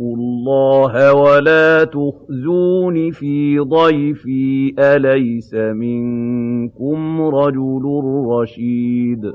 اللَّهَ وَلَا تُخْزُونِ فِي ضَيْفِي ۖ أَلَيْسَ مِنكُمْ رَجُلٌ رَّشِيدٌ